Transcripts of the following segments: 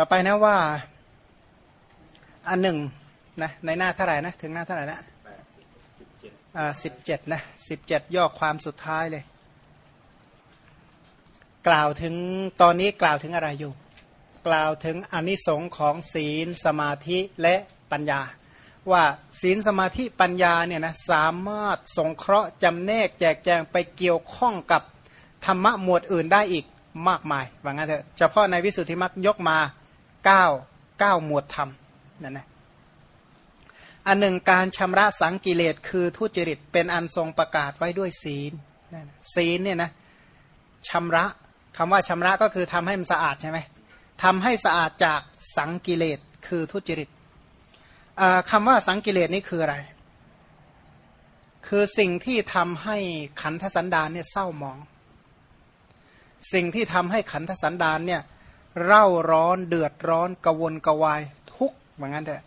ต่อไปนะว่า อันหนึ่งนะในหน้าเท่าไหร่นะถึงหน้าเท่าไหร่นะอ่าสิบเจ็ดนะสิบเจ็ดย่อความสุดท้ายเลย กล่าวถึงตอนนี้กล่าวถึงอะไรอยู่ กล่าวถึงอนิสงค์ของศีลสมาธิและปัญญา ว่าศีลสมาธิปัญญาเนี่ยนะสามารถสงเคราะห์จำแนกแจกแจงไปเกี่ยวข้องกับธรรมะหมวดอื่นได้อีกมากมายว่างั้นเถอะเฉพาะในวิสุทธิมรรคยกมา 9 9หมวดธรรมนั่นนะอันหนึ่งการชำระสังกิเลสคือทุจริตเป็นอันทรงประกาศไว้ด้วยศีลศีลเนี่ยนะชำระคำว่าชำระก็คือทำให้มันสะอาดใช่ไหมทำให้สะอาดจากสังกิเลสคือทุจริตคำว่าสังกิเลสนี่คืออะไร คือสิ่งที่ทำให้ขันธสันดานเนี่ยเศร้าหมอง สิ่งที่ทำให้ขันธสันดานเนี่ย เร่าร้อนเดือดร้อนกวนกวาย ทุกข์เหมือนกันเถอะ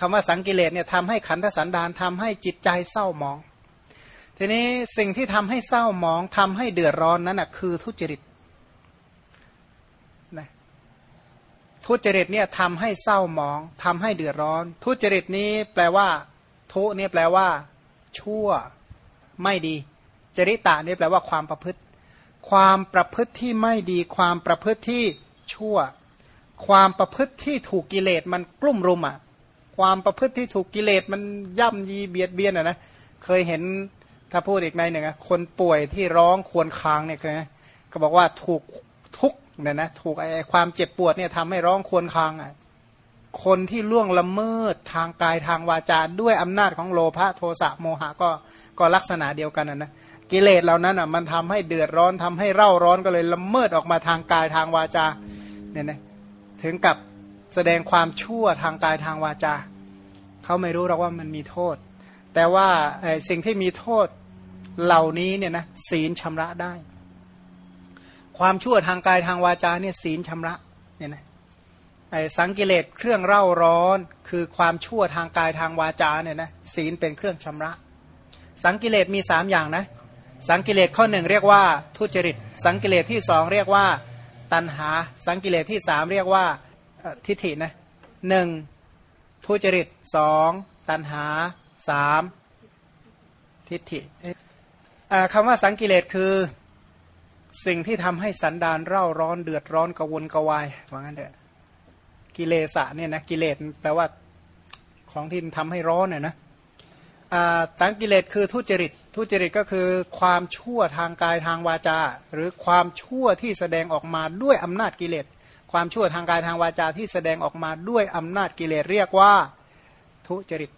คำว่าสังกิเลสเนี่ยทำให้ขันธสันดานทำให้จิตใจเศร้าหมอง ทีนี้สิ่งที่ทำให้เศร้าหมองทำให้เดือดร้อนนั้นนะคือทุจริตนะทุจริตเนี่ยทำให้เศร้าหมองทำให้เดือดร้อน ทุจริตนี้แปลว่า ทุเนี่ยแปลว่า ชั่วไม่ดี จริตะนี่แปลว่าความประพฤติ ความประพฤติที่ไม่ดีความประพฤติที่ ชั่ว ความประพฤติที่ถูกกิเลสมันกลุ่มรุมอะความประพฤติที่ถูกกิเลสมันย่ำยีเบียดเบียนอะนะเคยเห็นถ้าพูดอีกในหนึ่งคนป่วยที่ร้องควรคางเนี่ยเคยก็บอกว่าถูกทุกเนี่ยนะถูกไอ้ความเจ็บปวดเนี่ยทำให้ร้องควรคางอะคนที่ล่วงละเมิดทางกายทางวาจาด้วยอำนาจของโลภะโทสะโมหะก็ก็ลักษณะเดียวกันนะ กิเลสเหล่านั้นอะมันทำให้เดือดร้อนทำให้เร่าร้อนก็เลยละเมิดออกมาทางกายทางวาจาเนี่ยนะถึงกับแสดงความชั่วทางกายทางวาจาเขาไม่รู้หรอกว่ามันมีโทษ แต่ว่าสิ่งที่มีโทษเหล่านี้เนี่ยนะศีลชำระได้ ความชั่วทางกายทางวาจาเนี่ยศีลชำระเนี่ยนะไอ้สังกิเลสเครื่องเร่าร้อน คือความชั่วทางกายทางวาจาเนี่ยนะศีลเป็นเครื่องชำระ สังกิเลสมีสามอย่างนะ สังกิเลสข้อหนึ่งเรียกว่าทุจริต สังกิเลสที่สองเรียกว่า ตัณหา สังกิเลสที่สามเรียกว่าทิฏฐินะหนึ่งทุจริตสองตัณหาสามทิฏฐิคำว่าสังกิเลสคือสิ่งที่ทำให้สันดานเร่าร้อนเดือดร้อนกวนกวายว่างั้นเถอะกิเลสะเนี่ยนะกิเลสแปลว่าของที่ทำให้ร้อนเนี่ยนะสังกิเลสคือทุจริต ทุจริตก็คือความชั่วทางกายทางวาจา หรือความชั่วที่แสดงออกมาด้วยอำนาจกิเลส ความชั่วทางกายทางวาจาที่แสดงออกมาด้วยอำนาจกิเลสเรียกว่าทุจริต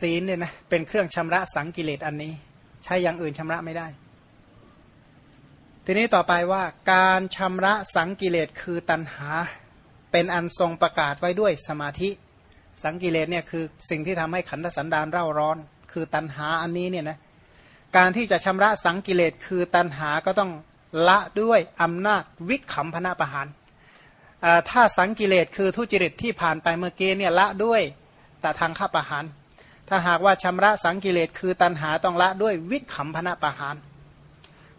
ศีลเนี่ยนะเป็นเครื่องชำระสังกิเลสอันนี้ ใช้อย่างอื่นชำระไม่ได้ ทีนี้ต่อไปว่าการชำระสังกิเลสคือตัณหา เป็นอันทรงประกาศไว้ด้วยสมาธิ สังกิเลสเนี่ยคือสิ่งที่ทำให้ขันธสันดานเร่าร้อน คือตัณหาอันนี้เนี่ยนะการที่จะชำระสังกิเลสคือตัณหาก็ต้องละด้วยอำนาจวิขำพนะประหารถ้าสังกิเลสคือทุจริตที่ผ่านไปเมื่อกี้เนี่ยละด้วยแต่ทางข้าประหารถ้าหากว่าชำระสังกิเลสคือตัณหาต้องละด้วยวิขำพนะประหาร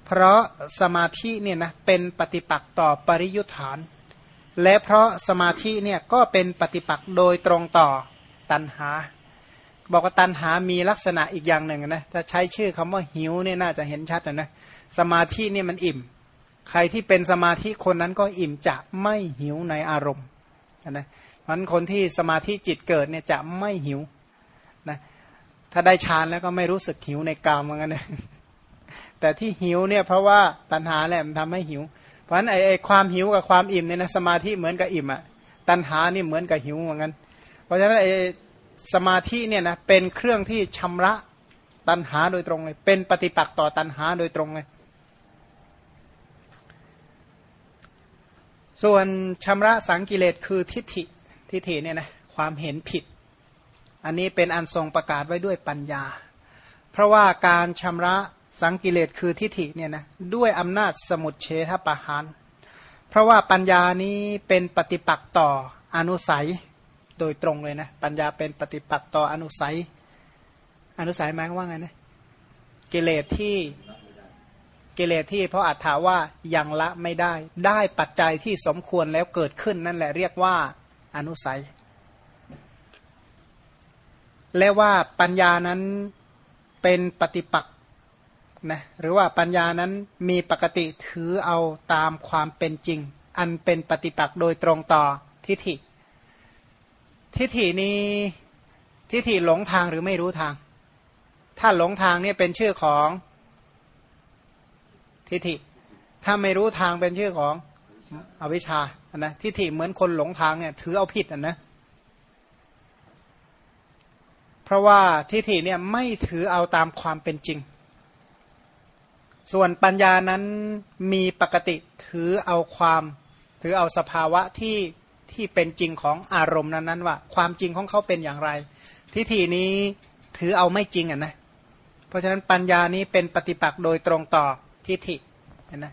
เพราะสมาธิเนี่ยนะเป็นปฏิปักษ์ต่อปริยุทธาน และเพราะสมาธิเนี่ยก็เป็นปฏิปักษ์โดยตรงต่อตัณหา บอกว่าตัณหามีลักษณะอีกอย่างหนึ่งนะถ้าใช้ชื่อคำว่าหิวเนี่ยน่าจะเห็นชัดนะนะสมาธิเนี่ยมันอิ่ม ใครที่เป็นสมาธิคนนั้นก็อิ่มจะไม่หิวในอารมณ์นะมันคนที่สมาธิจิตเกิดเนี่ยจะไม่หิวนะถ้าได้ฌานแล้วก็ไม่รู้สึกหิวในกามเหมือนกันนะแต่ที่หิวเนี่ยเพราะว่าตัณหาแหละมันทำให้หิว เพราะฉะนั้นไอ้ความหิวกับความอิ่มเนี่ยนะสมาธิเหมือนกับอิ่มอะตัณหานี่เหมือนกับหิวเหมือนกันเพราะฉะนั้นไอ้สมาธิเนี่ยนะเป็นเครื่องที่ชำระตัณหาโดยตรงเลย เป็นปฏิปักษ์ต่อตัณหาโดยตรงเลยส่วนชำระสังกิเลสคือทิฏฐิทิฏฐิเนี่ยนะความเห็นผิด อันนี้เป็นอันทรงประกาศไว้ด้วยปัญญา เพราะว่าการชำระ สังกิเลสคือทิฏฐิเนี่ยนะด้วยอำนาจสมุดเฉทปะหารเพราะว่าปัญญานี้เป็นปฏิปักษ์ต่ออนุสัยโดยตรงเลยนะปัญญาเป็นปฏิปักษ์ต่ออนุสัย อนุสัยหมายว่าไงนะกิเลสที่กิเลสที่เพราะอัตถาว่ายังละไม่ได้ ได้ปัจจัยที่สมควรแล้วเกิดขึ้นนั่นแหละเรียกว่าอนุสัย และว่าปัญญานั้นเป็นปฏิปักษ์ นะหรือว่าปัญญานั้นมีปกติถือเอาตามความเป็นจริง อันเป็นปฏิปักษ์โดยตรงต่อทิฏฐิ ทิฏฐินี้ทิฏฐิหลงทางหรือไม่รู้ทาง ถ้าหลงทางเนี่ยเป็นชื่อของทิฏฐิ ถ้าไม่รู้ทางเป็นชื่อของอวิชชานะทิฏฐิเหมือนคนหลงทางเนี่ยถือเอาผิดอะนะเพราะว่าทิฏฐิเนี่ยไม่ถือเอาตามความเป็นจริง ส่วนปัญญานั้นมีปกติถือเอาความ ถือเอาสภาวะที่ที่เป็นจริงของอารมณ์นั้นๆว่า ความจริงของเขาเป็นอย่างไร ทิฏฐินี้ถือเอาไม่จริงอะนะเพราะฉะนั้นปัญญานี้เป็นปฏิปักษ์โดยตรงต่อทิฏฐิเห็นไหม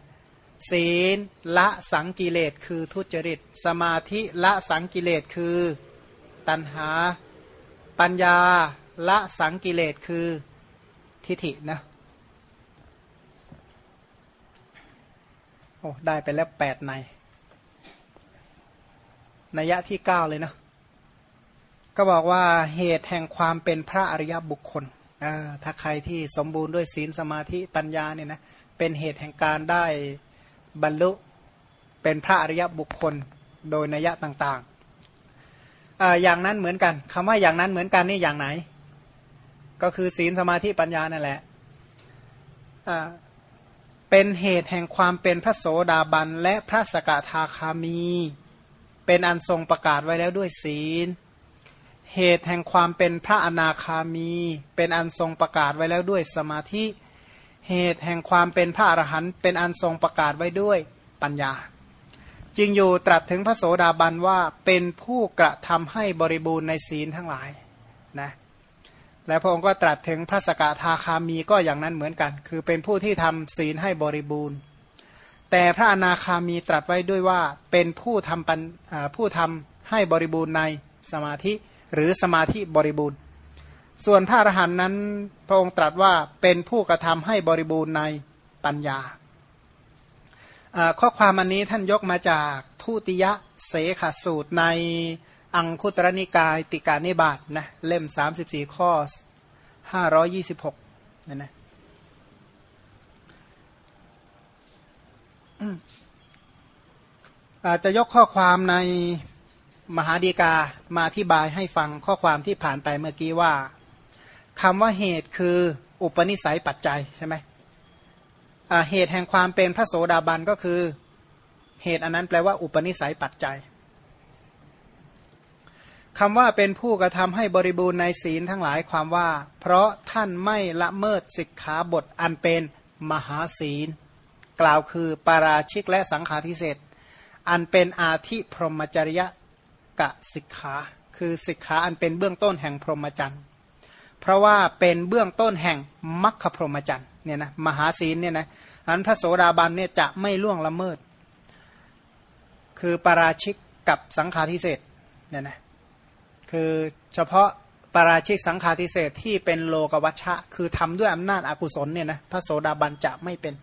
ศีลละสังกิเลสคือทุจริต สมาธิละสังกิเลสคือตัณหา ปัญญาละสังกิเลสคือทิฏฐินะ อ้ได้ไปแล้วแปดในนัยะที่เก้าเลยนะก็บอกว่าเหตุแห่งความเป็นพระอริยบุคคลถ้าใครที่สมบูรณ์ด้วยศีลสมาธิปัญญาเนี่ยนะเป็นเหตุแห่งการได้บรรลุเป็นพระอริยบุคคลโดยนัยยะต่างๆอย่างนั้นเหมือนกันคำว่าอย่างนั้นเหมือนกันนี่อย่างไหน ก็คือศีลสมาธิปัญญานั่นแหละ เป็นเหตุแห่งความเป็นพระโสดาบันและพระสกทาคามี เป็นอันทรงประกาศไว้แล้วด้วยศีล เหตุแห่งความเป็นพระอนาคามี เป็นอันทรงประกาศไว้แล้วด้วยสมาธิ เหตุแห่งความเป็นพระอรหันต์เป็นอันทรงประกาศไว้ด้วยปัญญา จึงอยู่ตรัสถึงพระโสดาบันว่าเป็นผู้กระทำให้บริบูรณ์ในศีลทั้งหลายนะ และพระองค์ก็ตรัสถึงพระสกทาคามีก็อย่างนั้นเหมือนกัน คือเป็นผู้ที่ทำศีลให้บริบูรณ์ แต่พระอนาคามีตรัสไว้ด้วยว่าเป็นผู้ทำปัญผู้ทำให้บริบูรณ์ในสมาธิหรือสมาธิบริบูรณ์ ส่วนพระอรหันต์นั้นพระองค์ตรัสว่าเป็นผู้กระทำให้บริบูรณ์ในปัญญา ข้อความอันนี้ท่านยกมาจากทุติยเสขสูตรใน อังคุตรนิกาย ติกานิบาตนะเล่ม 34 ข้อ 526นั่นนะอาจจะยกข้อความในมหาดีกามาอธิบายให้ฟังข้อความที่ผ่านไปเมื่อกี้ว่าคำว่าเหตุคืออุปนิสัยปัจจัยใช่ไหมเหตุแห่งความเป็นพระโสดาบันก็คือ เหตุอันนั้นแปลว่าอุปนิสัยปัจจัย คำว่าเป็นผู้กระทำให้บริบูรณ์ในศีลทั้งหลายความว่า เพราะท่านไม่ละเมิดสิกขาบทอันเป็นมหาศีล กล่าวคือปาราชิกและสังฆาทิเศษอันเป็นอาธิพรหมจริยกะสิกขาคือสิกขาอันเป็นเบื้องต้นแห่งพรหมจรรย์เพราะว่าเป็นเบื้องต้นแห่งมัคคพรหมจรรย์เนี่ยนะมหาศีลเนี่ยนะอันพระโสดาบันเนี่ยจะไม่ล่วงละเมิด คือปาราชิกกับสังฆาทิเศษเนี่ยนะ คือเฉพาะปาราชิกสังฆาทิเศษที่เป็นโลกวัชชะ คือทำด้วยอำนาจอากุศลเนี่ยนะพระโสดาบันจะไม่เป็น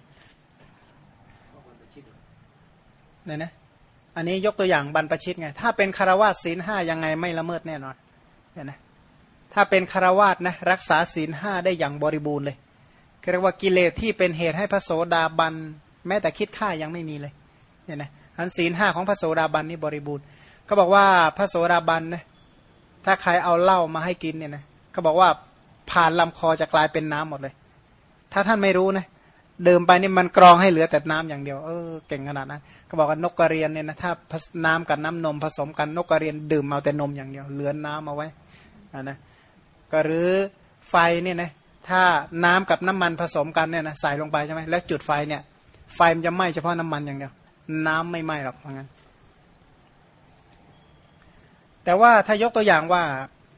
เนี่ยนะอันนี้ยกตัวอย่างบรรพชิตไง ถ้าเป็นคารวะศีลห้ายังไงไม่ละเมิดแน่นอนเนี่ยนะถ้าเป็นคารวาสนะรักษาศีลห้าได้อย่างบริบูรณ์เลยเรียกว่ากิเลสที่เป็นเหตุให้พระโสดาบันแม้แต่คิดฆ่ายังไม่มีเลยเนี่ยนะอันศีลห้าของพระโสดาบันนี่บริบูรณ์เขาบอกว่าพระโสดาบันนะ ถ้าใครเอาเหล้ามาให้กินเนี่ยนะเขาบอกว่าผ่านลำคอจะกลายเป็นน้ำหมดเลย ถ้าท่านไม่รู้นะเดิมไปนี่มันกรองให้เหลือแต่น้ำอย่างเดียวเออเก่งขนาดนั้นเขาบอกว่านกกระเรียนเนี่ยนะถ้าน้ำกับน้ำนมผสมกันนกกระเรียนดื่มเอาแต่นมอย่างเดียว เหลือน้ำเอาไว้อ่านะก็หรือไฟเนี่ยนะถ้าน้ำกับน้ำมันผสมกันเนี่ยนะใส่ลงไปใช่ไหมแล้วจุดไฟเนี่ยไฟมันจะไหม้เฉพาะน้ำมันอย่างเดียว น้ำไม่ไหม้หรอกเพราะงั้น แต่ว่าถ้ายกตัวอย่างว่า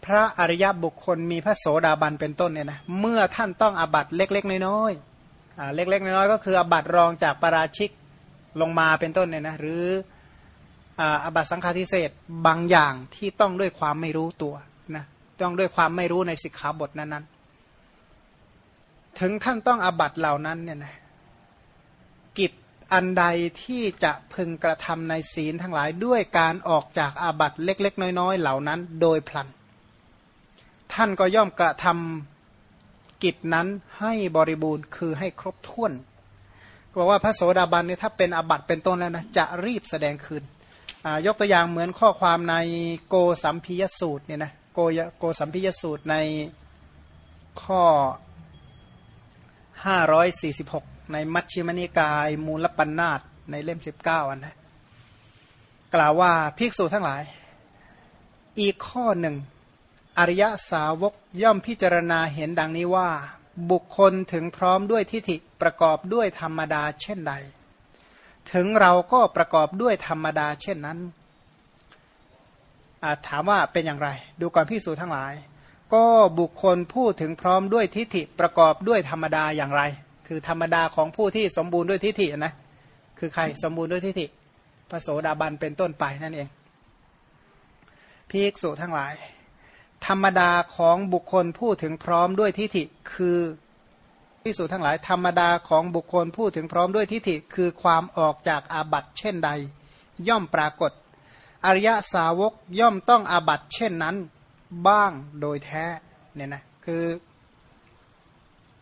พระอริยบุคคลมีพระโสดาบันเป็นต้นเนี่ยนะเมื่อท่านต้องอบัตเล็ก ๆ น้อยๆอ่าเล็ก ๆ น้อยๆก็คืออบัตรองจากปราชิกลงมาเป็นต้นเนี่ยนะหรืออบัตสังฆาทิเศษบางอย่างที่ต้องด้วยความไม่รู้ตัวนะต้องด้วยความไม่รู้ในสิกขาบทนั้นๆ ถึงท่านต้องอบัตเหล่านั้นเนี่ยนะ อันใดที่จะพึงกระทำในศีลทั้งหลายด้วยการออกจากอาบัตเล็ก ๆ น้อย ๆ เหล่านั้นโดยพลัน ท่านก็ย่อมกระทำกิจนั้นให้บริบูรณ์คือให้ครบถ้วนบอกว่าพระโสดาบันเนี่ยถ้าเป็นอาบัตเป็นต้นแล้วนะจะรีบแสดงคืนยกตัวอย่างเหมือนข้อความในโกสัมพิยสูตรเนี่ยนะโกยโกสัมพิยสูตรในข้อ 546 ในมัชฌิมนิกายมูลปัญนาตในเล่ม 19 อันนะกล่าวว่าภิกษุทั้งหลาย อีกข้อหนึ่ง อริยสาวกย่อมพิจารณาเห็นดังนี้ว่า บุคคลถึงพร้อมด้วยทิฏฐิประกอบด้วยธรรมดาเช่นใด ถึงเราก็ประกอบด้วยธรรมดาเช่นนั้นถามว่าเป็นอย่างไร ดูก่อนพิสูจทั้งหลาย ก็บุคคลพูดถึงพร้อมด้วยทิฏฐิประกอบด้วยธรรมดาอย่างไร คือธรรมดาของผู้ที่สมบูรณ์ด้วยทิฏฐินะคือใครสมบูรณ์ด้วยทิฏฐิพระโสดาบันเป็นต้นไปนั่นเองพิกษุทั้งหลาย ธรรมดาของบุคคลพูดถึงพร้อมด้วยทิฏฐิคือพิสูจทั้งหลาย ธรรมดาของบุคคลพูดถึงพร้อมด้วยทิฏฐิคือความออกจากอาบัตเช่นใด ย่อมปรากฏ อริยสาวกย่อมต้องอาบัตเช่นนั้น บ้างโดยแท้เนี่ยนะคือ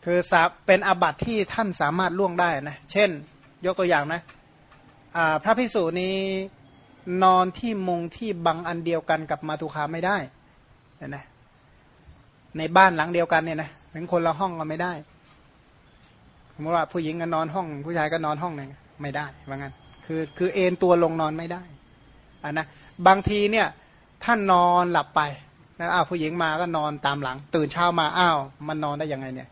คือเป็นอาบัติที่ท่านสามารถล่วงได้นะ เช่น ยกตัวอย่างนะพระพิสุนี้นอนที่มุงที่บังอันเดียวกันกับมาตุคาไม่ได้เนี่ยนะในบ้านหลังเดียวกันเนี่ยนะถึงคนละห้องก็ไม่ได้สมมติว่าผู้หญิงก็นอนห้อง ผู้ชายก็นอนห้องหนึ่งไม่ได้ว่างั้นคือคือเอนตัวลงนอนไม่ได้อ่านะบางทีเนี่ยท่านนอนหลับไปนะอ้าวผู้หญิงมาก็นอนตามหลัง ตื่นเช้ามาอ้าวมันนอนได้ยังไงเนี่ย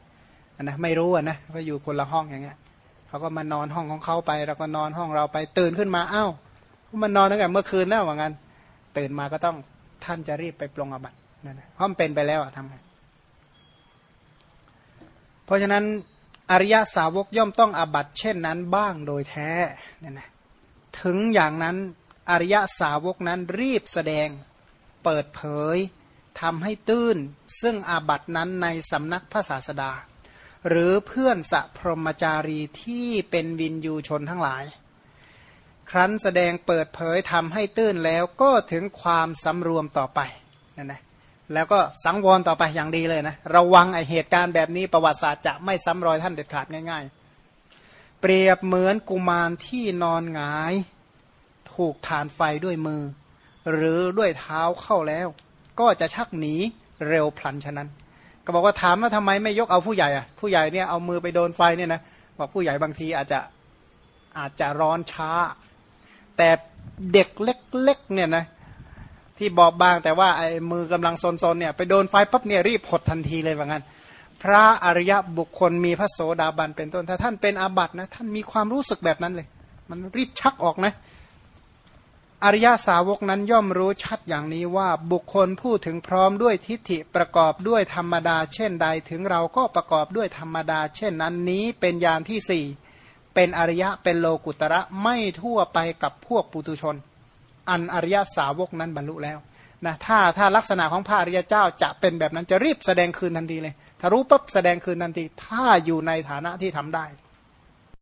นะไม่รู้นะก็อยู่คนละห้องอย่างเงี้ยเขาก็มานอนห้องของเขาไปเราก็นอนห้องเราไปตื่นขึ้นมาอ้าวมันนอนตั้งแต่เมื่อคืนแล้วว่างั้น ตื่นมาก็ต้องท่านจะรีบไปปลงอบัตนั่นนะเพราะมันเป็นไปแล้วอะทำไงเพราะฉะนั้นอริยสาวกย่อมต้องอบัตเช่นนั้นบ้างโดยแท้เนี่ยนะถึงอย่างนั้นอริยสาวกนั้นรีบแสดงเปิดเผยทำให้ตื้น ซึ่งอาบัตินั้นในสำนักพระศาสดา หรือเพื่อนสัพรมจารีที่เป็นวินยูชนทั้งหลาย ครั้นแสดงเปิดเผยทำให้ตื้นแล้วก็ถึงความสำรวมต่อไปนั่นนะแล้วก็สังวรต่อไปอย่างดีเลยนะระวังไอเหตุการณ์แบบนี้ประวัติศาสตร์จะไม่ซ้ำรอยท่านเด็ดขาดง่ายๆ เปรียบเหมือนกุมารที่นอนหงาย ถูกฐานไฟด้วยมือ หรือด้วยเท้าเข้าแล้ว ก็จะชักหนีเร็วพลันฉะนั้น ก็บอกว่าถามว่าทำไมไม่ยกเอาผู้ใหญ่อะผู้ใหญ่เนี่ยเอามือไปโดนไฟเนี่ยนะบอกผู้ใหญ่บางทีอาจจะอาจจะร้อนช้า แต่เด็กเล็กๆเนี่ยนะที่บอบบางแต่ว่าไอ้มือกำลังซนๆเนี่ยไปโดนไฟปั๊บเนี่ยรีบหดทันทีเลยว่างั้น พระอริยบุคคลมีพระโสดาบันเป็นต้น ถ้าท่านเป็นอาบัตินะท่านมีความรู้สึกแบบนั้นเลย มันรีบชักออกนะ อริยาสาวกนั้นย่อมรู้ชัดอย่างนี้ว่าบุคคลพูดถึงพร้อมด้วยทิฏฐิประกอบด้วยธรรมดา เช่นใดถึงเราก็ประกอบด้วยธรรมดา เช่นนั้นนี้เป็นยานที่สี่เป็นอริยะเป็นโลกุตระไม่ทั่วไปกับพวกปุตุชน อันอริยสาวกนั้นบรรลุแล้วนะถ้าถ้าลักษณะของพระอริยเจ้าจะเป็นแบบนั้นจะรีบแสดงคืนทันทีเลย ถ้ารู้ปุ๊บแสดงคืนทันที ถ้าอยู่ในฐานะที่ทำได้